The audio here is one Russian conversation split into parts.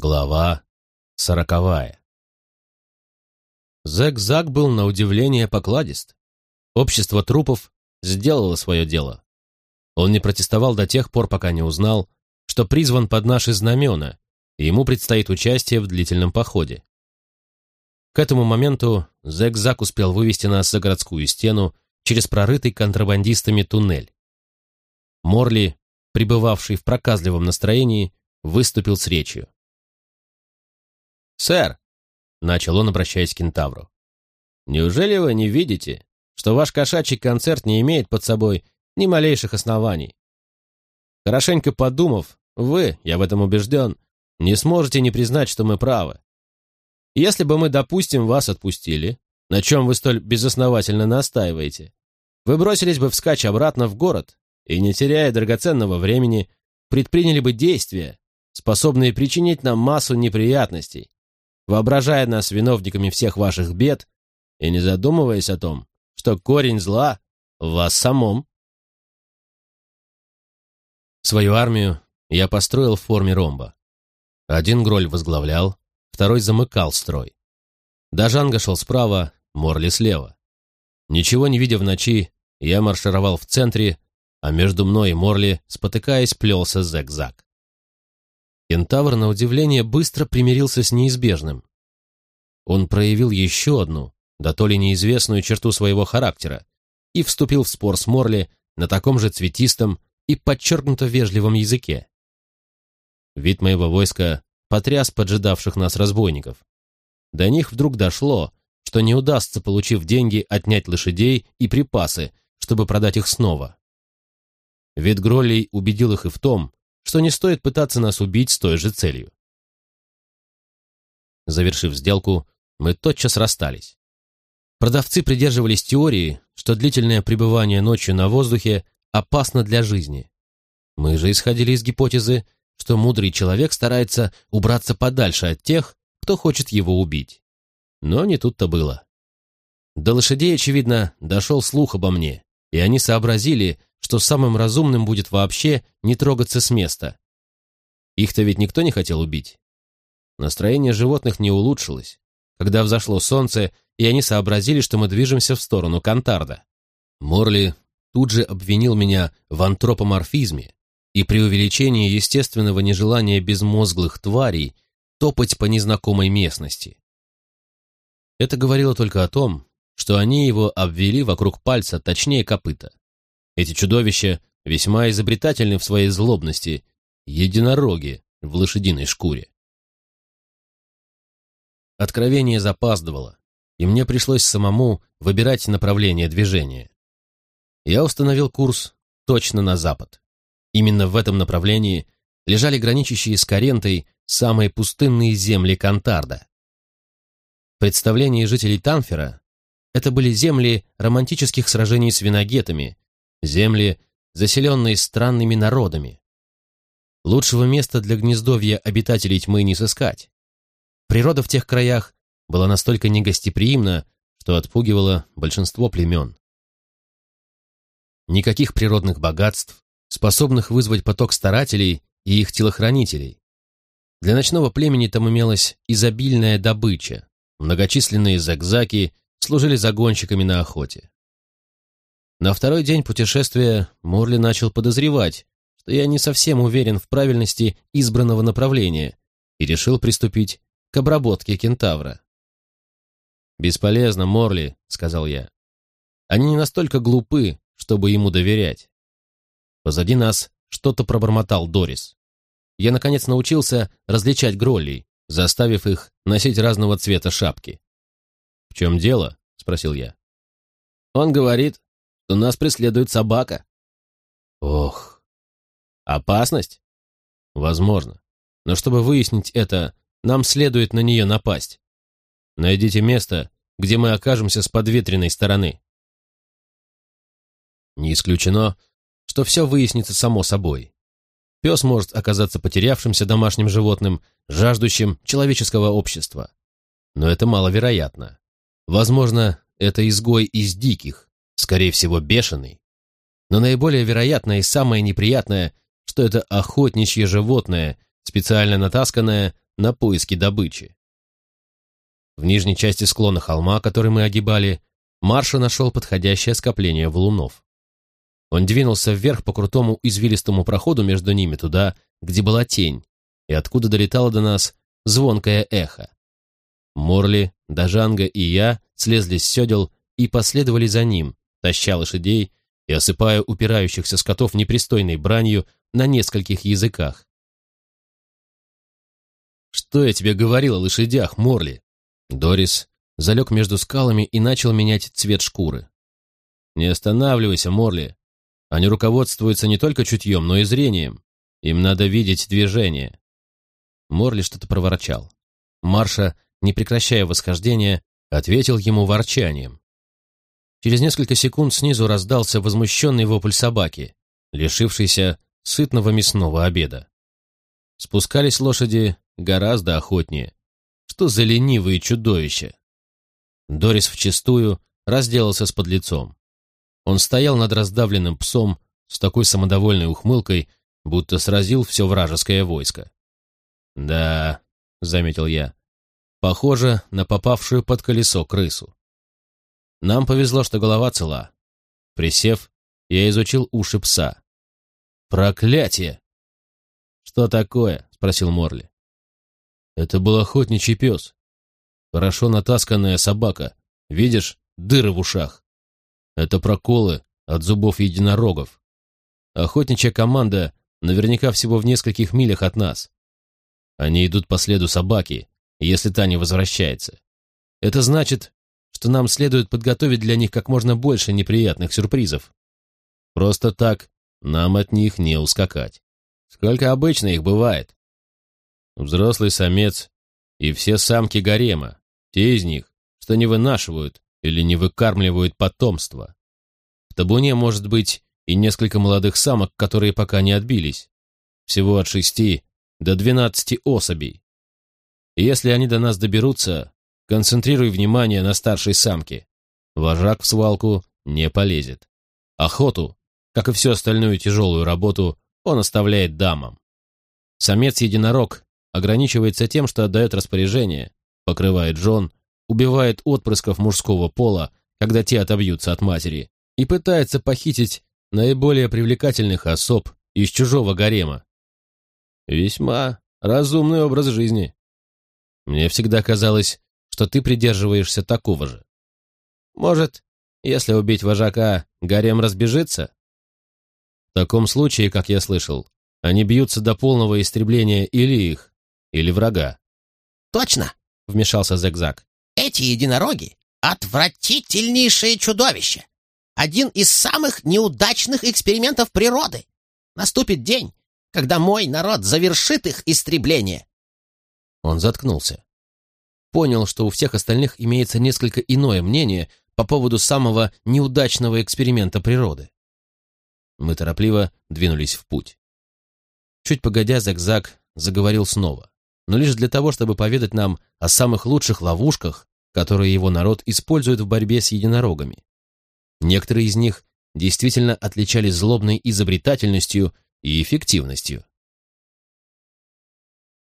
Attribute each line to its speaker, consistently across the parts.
Speaker 1: Глава сороковая. Зэг-Зак был на удивление покладист. Общество трупов сделало свое дело. Он не протестовал до тех пор, пока не узнал, что призван под наши знамена, и ему предстоит участие в длительном походе. К этому моменту Зэг-Зак успел вывести нас за городскую стену через прорытый контрабандистами туннель. Морли, пребывавший в проказливом настроении, выступил с речью. «Сэр», — начал он, обращаясь к кентавру, «неужели вы не видите, что ваш кошачий концерт не имеет под собой ни малейших оснований? Хорошенько подумав, вы, я в этом убежден, не сможете не признать, что мы правы. Если бы мы, допустим, вас отпустили, на чем вы столь безосновательно настаиваете, вы бросились бы вскачь обратно в город и, не теряя драгоценного времени, предприняли бы действия, способные причинить нам массу неприятностей, воображая нас виновниками всех ваших бед и не задумываясь о том, что корень зла в вас самом. Свою армию я построил в форме ромба. Один гроль возглавлял, второй замыкал строй. Дажанга шел справа, Морли слева. Ничего не видя в ночи, я маршировал в центре, а между мной и Морли, спотыкаясь, плелся зигзаг. Кентавр, на удивление, быстро примирился с неизбежным. Он проявил еще одну, да то ли неизвестную черту своего характера, и вступил в спор с Морли на таком же цветистом и подчеркнуто вежливом языке. Вид моего войска потряс поджидавших нас разбойников. До них вдруг дошло, что не удастся, получив деньги, отнять лошадей и припасы, чтобы продать их снова. Вид Гроллей убедил их и в том, что не стоит пытаться нас убить с той же целью. Завершив сделку, мы тотчас расстались. Продавцы придерживались теории, что длительное пребывание ночью на воздухе опасно для жизни. Мы же исходили из гипотезы, что мудрый человек старается убраться подальше от тех, кто хочет его убить. Но не тут-то было. До лошадей, очевидно, дошел слух обо мне, и они сообразили, что самым разумным будет вообще не трогаться с места. Их-то ведь никто не хотел убить. Настроение животных не улучшилось, когда взошло солнце, и они сообразили, что мы движемся в сторону Кантарда. Морли тут же обвинил меня в антропоморфизме и преувеличении естественного нежелания безмозглых тварей топать по незнакомой местности. Это говорило только о том, что они его обвели вокруг пальца, точнее копыта. Эти чудовища весьма изобретательны в своей злобности, единороги в лошадиной шкуре. Откровение запаздывало, и мне пришлось самому выбирать направление движения. Я установил курс точно на запад. Именно в этом направлении лежали граничащие с Карентой самые пустынные земли Кантарда. В представлении жителей Танфера это были земли романтических сражений с виногетами, земли, заселенные странными народами. Лучшего места для гнездовья обитателей тьмы не сыскать. Природа в тех краях была настолько негостеприимна, что отпугивала большинство племен. Никаких природных богатств, способных вызвать поток старателей и их телохранителей. Для ночного племени там имелась изобильная добыча, многочисленные загзаки служили загонщиками на охоте. На второй день путешествия Морли начал подозревать, что я не совсем уверен в правильности избранного направления и решил приступить к обработке кентавра. «Бесполезно, Морли», — сказал я. «Они не настолько глупы, чтобы ему доверять». Позади нас что-то пробормотал Дорис. Я, наконец, научился различать гроллей, заставив их носить разного цвета шапки. «В чем дело?» — спросил я. «Он говорит, что нас преследует собака. Ох, опасность? Возможно. Но чтобы выяснить это, нам следует на нее напасть. Найдите место, где мы окажемся с подветренной стороны. Не исключено, что все выяснится само собой. Пес может оказаться потерявшимся домашним животным, жаждущим человеческого общества. Но это маловероятно. Возможно, это изгой из диких, скорее всего, бешеный. Но наиболее вероятное и самое неприятное, что это охотничье животное, специально натасканное на поиски добычи. В нижней части склона холма, который мы огибали, Марша нашел подходящее скопление валунов. Он двинулся вверх по крутому извилистому проходу между ними туда, где была тень, и откуда долетало до нас звонкое эхо. Морли, Дажанга и я слезли с седел и последовали за ним, таща лошадей и осыпая упирающихся скотов непристойной бранью на нескольких языках. «Что я тебе говорил о лошадях, Морли?» Дорис залег между скалами и начал менять цвет шкуры. «Не останавливайся, Морли. Они руководствуются не только чутьем, но и зрением. Им надо видеть движение». Морли что-то проворчал. Марша, не прекращая восхождения, ответил ему ворчанием. Через несколько секунд снизу раздался возмущенный вопль собаки, лишившийся сытного мясного обеда. Спускались лошади гораздо охотнее. Что за ленивые чудовища! Дорис вчистую разделался с подлецом. Он стоял над раздавленным псом с такой самодовольной ухмылкой, будто сразил все вражеское войско. «Да», — заметил я, — «похоже на попавшую под колесо крысу». Нам повезло, что голова цела. Присев, я изучил уши пса. «Проклятие!» «Что такое?» — спросил Морли. «Это был охотничий пес. Хорошо натасканная собака. Видишь, дыры в ушах. Это проколы от зубов единорогов. Охотничья команда наверняка всего в нескольких милях от нас. Они идут по следу собаки, если та не возвращается. Это значит, что нам следует подготовить для них как можно больше неприятных сюрпризов. Просто так нам от них не ускакать. Сколько обычно их бывает? Взрослый самец и все самки гарема, те из них, что не вынашивают или не выкармливают потомство. В табуне может быть и несколько молодых самок, которые пока не отбились. Всего от шести до двенадцати особей. И если они до нас доберутся, концентрируй внимание на старшей самке. Вожак в свалку не полезет. Охоту, как и всю остальную тяжелую работу, он оставляет дамам. Самец-единорог ограничивается тем, что отдает распоряжение, покрывает жен, убивает отпрысков мужского пола, когда те отобьются от матери, и пытается похитить наиболее привлекательных особ из чужого гарема. Весьма разумный образ жизни. Мне всегда казалось, что ты придерживаешься такого же. Может, если убить вожака, гарем разбежится? В таком случае, как я слышал, они бьются до полного истребления или их, или врага.
Speaker 2: Точно, вмешался Зигзаг.
Speaker 3: Эти единороги — отвратительнейшее чудовище. Один из самых неудачных экспериментов природы. Наступит день, когда мой народ завершит их истребление.
Speaker 1: Он заткнулся. Понял, что у всех остальных имеется несколько иное мнение по поводу самого неудачного эксперимента природы. Мы торопливо двинулись в путь. Чуть погодя, Зигзаг заговорил снова но лишь для того, чтобы поведать нам о самых лучших ловушках, которые его народ использует в борьбе с единорогами. Некоторые из них действительно отличались злобной изобретательностью и эффективностью.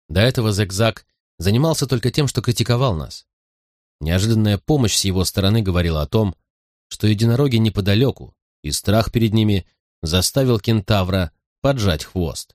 Speaker 1: До этого Зигзаг занимался только тем, что критиковал нас. Неожиданная помощь с его стороны говорила о том, что единороги неподалеку, и страх перед ними заставил кентавра поджать хвост.